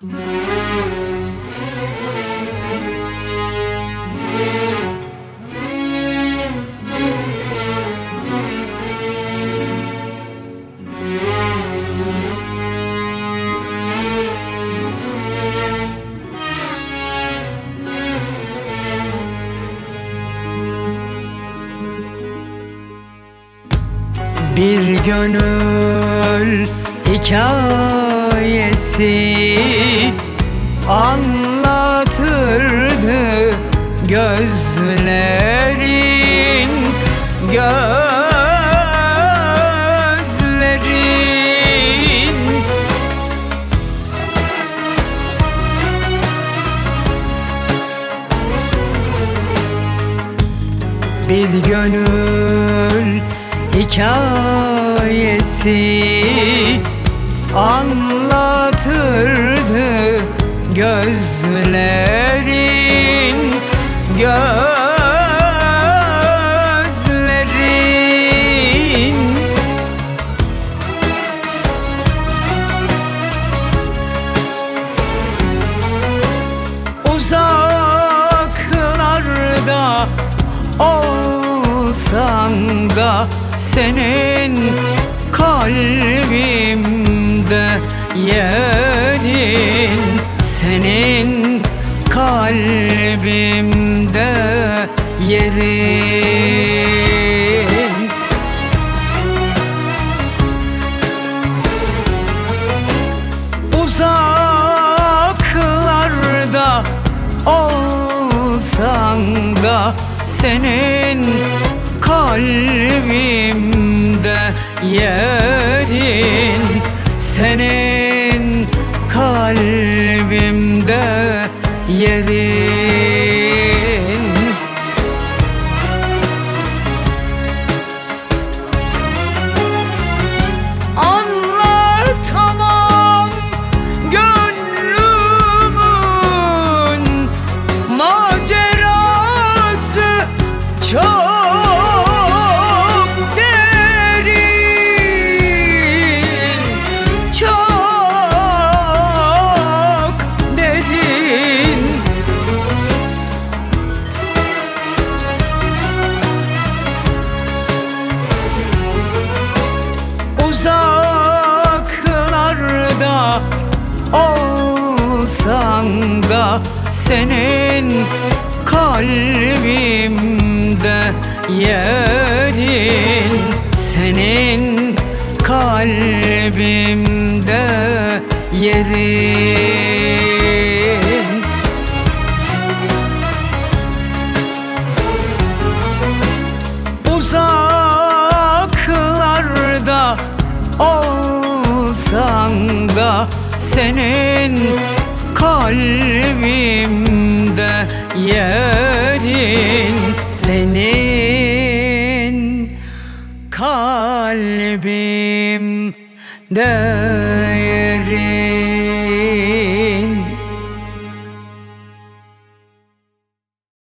Bir gönül hikayesi anlatırdı gözlerin gözlerin. Bir gönül hikayesi anlatırdı gözlerin gözlerin. Uzaklarda olsan da senin kalbimde yerin yerin uzaklarda olsan da senin kalbimde yerin. Senin kalbimde yerin çok derin Çok derin. Uzaklarda olsan da senin kalbimde yerin. Senin kalbimde yerin. Uzaklarda olsan da senin kalbimde yerin senin kalbimde yerin